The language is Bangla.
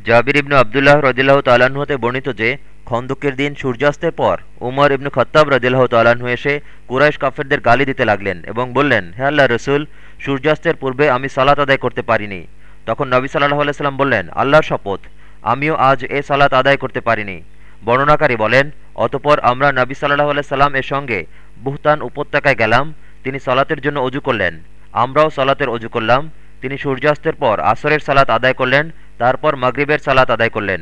জাবির ইবনু আবদুল্লাহ রদিল্লাহ তাল্লাহ্ন হতে বর্ণিত যে, খন্দকের দিন সূর্যাস্তের পর উমর ইবনু খত্তাব রদিল্লাহ তাল্লাহ্ন এসে কুরাইশ কাফেরদের গালি দিতে লাগলেন এবং বললেন, হে আল্লাহ রসুল, সূর্যাস্তের পূর্বে আমি সালাত আদায় করতে পারিনি। তখন নবী সাল্লাহ আলাইসাল্লাম বললেন, আল্লাহর শপথ, আমিও আজ এ সালাত আদায় করতে পারিনি। বর্ণনাকারী বলেন, অতপর আমরা নবী সাল্লাহ আলাইসাল্লাম এর সঙ্গে বুহতান উপত্যকায় গেলাম, তিনি সালাতের জন্য অজু করলেন। আমরাও সালাতের অজু করলাম, তিনি সূর্যাস্তের পর আসরের সালাত আদায় করলেন তারপর মাগরিবের সালাত আদায় করলেন।